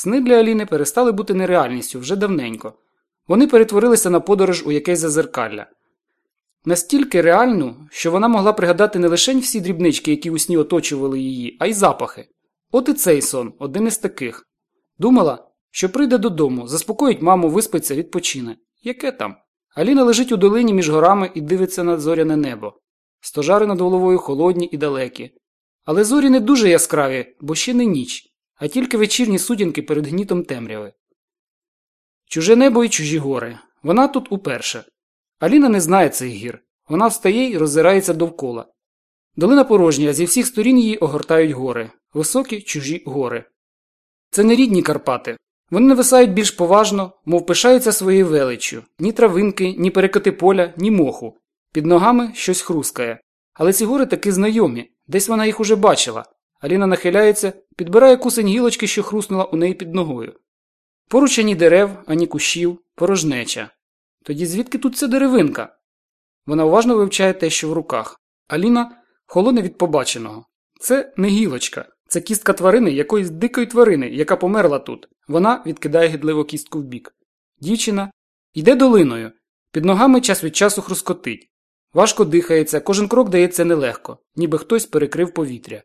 Сни для Аліни перестали бути нереальністю вже давненько. Вони перетворилися на подорож у якесь зазеркалля. Настільки реальну, що вона могла пригадати не лише всі дрібнички, які у сні оточували її, а й запахи. От і цей сон, один із таких. Думала, що прийде додому, заспокоїть маму, виспиться, відпочине. Яке там? Аліна лежить у долині між горами і дивиться на зоряне небо. Стожари над головою холодні і далекі. Але зорі не дуже яскраві, бо ще не ніч, а тільки вечірні сутінки перед гнітом темряви. Чуже небо і чужі гори. Вона тут уперше. Аліна не знає цих гір. Вона встає і роззирається довкола. Долина порожня, зі всіх сторін її огортають гори, високі чужі гори. Це не рідні Карпати. Вони нависають більш поважно, мов пишаються своєю величчю ні травинки, ні перекоти поля, ні моху. Під ногами щось хрускає. Але ці гори таки знайомі, десь вона їх уже бачила. Аліна нахиляється, підбирає кусень гілочки, що хруснула у неї під ногою. Поруч ані дерев, ані кущів, порожнеча. Тоді звідки тут ця деревинка? Вона уважно вивчає те, що в руках. Аліна холоне від побаченого. Це не гілочка, це кістка тварини якоїсь дикої тварини, яка померла тут. Вона відкидає гідливо кістку вбік. Дівчина йде долиною. Під ногами час від часу хрускотить. Важко дихається, кожен крок дається нелегко, ніби хтось перекрив повітря.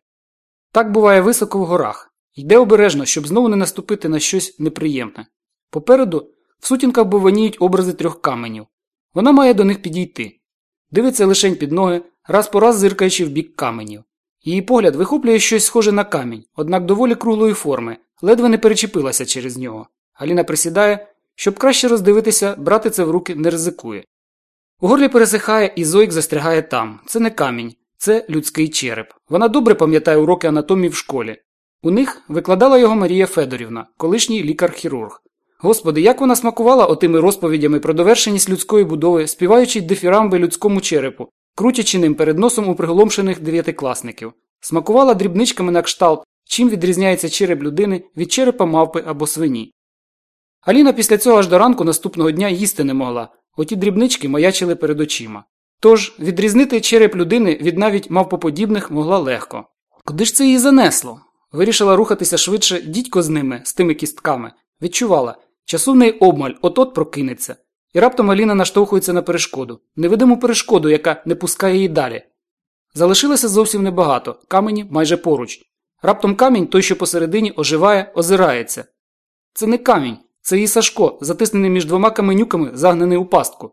Так буває високо в горах. Йде обережно, щоб знову не наступити на щось неприємне. Попереду в сутінках бовоніють образи трьох каменів. Вона має до них підійти. Дивиться лишень під ноги, раз по раз зиркаючи в бік каменів. Її погляд вихоплює щось схоже на камінь, однак доволі круглої форми, ледве не перечепилася через нього. Аліна присідає, щоб краще роздивитися, брати це в руки не ризикує. У горлі пересихає і зойк застрягає там. Це не камінь, це людський череп. Вона добре пам'ятає уроки анатомії в школі. У них викладала його Марія Федорівна, колишній лікар-хірург. Господи, як вона смакувала отими розповідями про довершеність людської будови, співаючи дифірамби людському черепу, крутячи ним перед носом у приголомшених дев'ятикласників. Смакувала дрібничками на кшталт, чим відрізняється череп людини від черепа мавпи або свині. Аліна після цього аж до ранку наступного дня їсти не могла, оті дрібнички маячили перед очима. Тож відрізнити череп людини від навіть мавпоподібних могла легко. Куди ж це її занесло? Вирішила рухатися швидше дідько з ними, з тими кістками. Відчувала, часу в обмаль, от-от прокинеться. І раптом Аліна наштовхується на перешкоду, невидиму перешкоду, яка не пускає її далі. Залишилося зовсім небагато, камені майже поруч. Раптом камінь, той, що посередині, оживає, озирається. Це не камінь, це її Сашко, затиснений між двома каменюками, загнаний у пастку.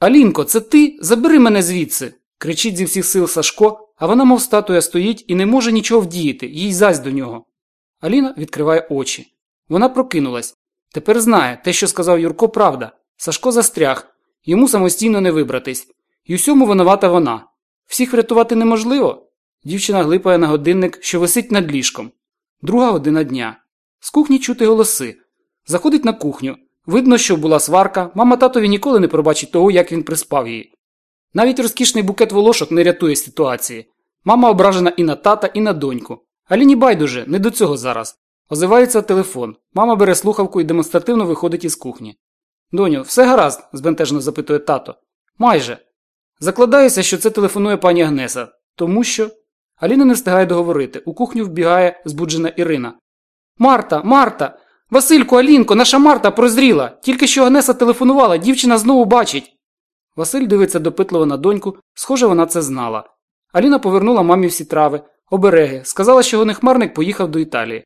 Алінко, це ти? Забери мене звідси. кричить зі всіх сил Сашко, а вона, мов статуя, стоїть і не може нічого вдіяти, їй зась до нього. Аліна відкриває очі. Вона прокинулась. Тепер знає, те, що сказав Юрко, правда. Сашко застряг, йому самостійно не вибратись. І усьому винувата вона. Всіх врятувати неможливо. Дівчина глипає на годинник, що висить над ліжком. Друга година дня. З кухні чути голоси. Заходить на кухню. Видно, що була сварка, мама татові ніколи не пробачить того, як він приспав її. Навіть розкішний букет волошок не рятує ситуації. Мама ображена і на тата, і на доньку. Аліні байдуже, не до цього зараз. Озивається телефон. Мама бере слухавку і демонстративно виходить із кухні. Доню, все гаразд? збентежно запитує тато. Майже. Закладаюся, що це телефонує пані Агнеса, тому що. Аліна не встигає договорити. У кухню вбігає збуджена Ірина. Марта, Марта! Василько, Алінко, наша Марта прозріла. Тільки що Агнеса телефонувала, дівчина знову бачить. Василь дивиться допитливо на доньку, схоже, вона це знала. Аліна повернула мамі всі трави, обереги, сказала, що гонехмарник поїхав до Італії.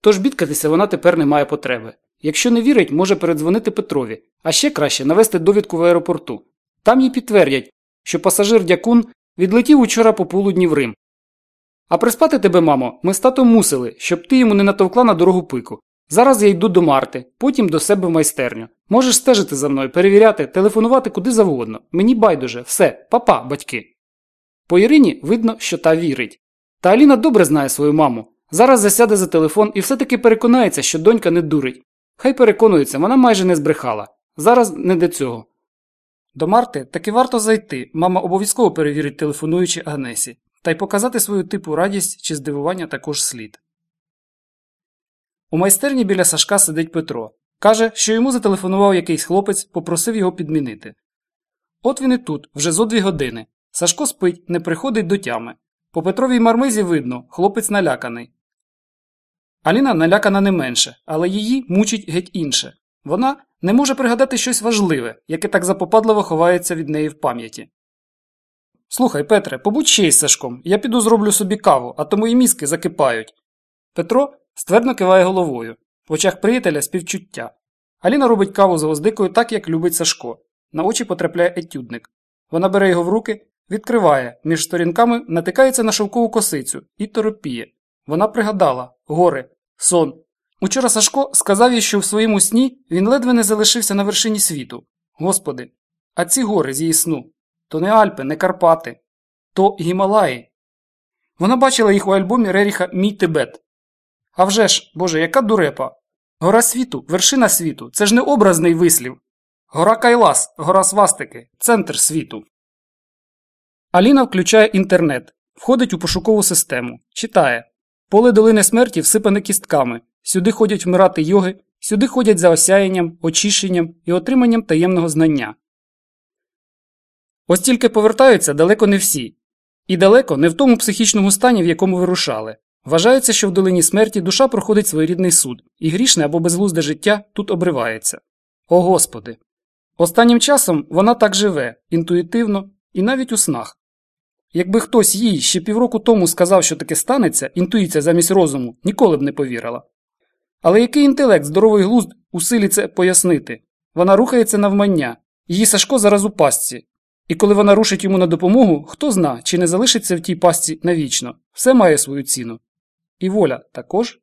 Тож бідкатися вона тепер не має потреби. Якщо не вірить, може передзвонити Петрові, а ще краще навести довідку в аеропорту. Там їй підтвердять, що пасажир дякун відлетів учора по полудні в Рим. А приспати тебе, мамо, ми з татом мусили, щоб ти йому не натовкла на дорогу пику. Зараз я йду до Марти, потім до себе в майстерню. Можеш стежити за мною, перевіряти, телефонувати куди завгодно. Мені байдуже, все, папа, батьки. По Ірині видно, що та вірить. Та Аліна добре знає свою маму. Зараз засяде за телефон і все-таки переконається, що донька не дурить. Хай переконується, вона майже не збрехала. Зараз не до цього. До Марти таки варто зайти. Мама обов'язково перевірить телефонуючи Агнесі, та й показати свою типу радість чи здивування також слід. У майстерні біля Сашка сидить Петро. Каже, що йому зателефонував якийсь хлопець, попросив його підмінити. От він і тут, вже зо дві години. Сашко спить, не приходить до тями. По Петровій мармизі видно, хлопець наляканий. Аліна налякана не менше, але її мучить геть інше. Вона не може пригадати щось важливе, яке так запопадливо ховається від неї в пам'яті. Слухай, Петре, побудь ще із Сашком, я піду зроблю собі каву, а то мої мізки закипають. Петро ствердно киває головою, в очах приятеля співчуття. Аліна робить каву з гвоздикою так, як любить Сашко. На очі потрапляє етюдник. Вона бере його в руки, відкриває, між сторінками натикається на шовкову косицю і торопіє. Вона пригадала гори, сон. Учора Сашко сказав їй, що в своєму сні він ледве не залишився на вершині світу. Господи, а ці гори з її сну то не Альпи, не Карпати, то Гімалаї. Вона бачила їх у альбомі Реріха Мій Тибет. А вже ж, Боже, яка дурепа! Гора світу, вершина світу це ж не образний вислів. Гора Кайлас, гора свастики, центр світу. Аліна включає інтернет, входить у пошукову систему, читає Поле долини смерті всипане кістками. Сюди ходять вмирати йоги, сюди ходять за осяянням, очищенням і отриманням таємного знання. Ось тільки повертаються далеко не всі. І далеко не в тому психічному стані, в якому вирушали. Вважається, що в долині смерті душа проходить своєрідний суд, і грішне або безглузде життя тут обривається. О Господи! Останнім часом вона так живе, інтуїтивно і навіть у снах. Якби хтось їй ще півроку тому сказав, що таке станеться, інтуїція замість розуму ніколи б не повірила. Але який інтелект, здоровий глузд у силі це пояснити? Вона рухається навмання, її Сашко зараз у пастці. І коли вона рушить йому на допомогу, хто зна, чи не залишиться в тій пастці навічно, все має свою ціну. І воля також.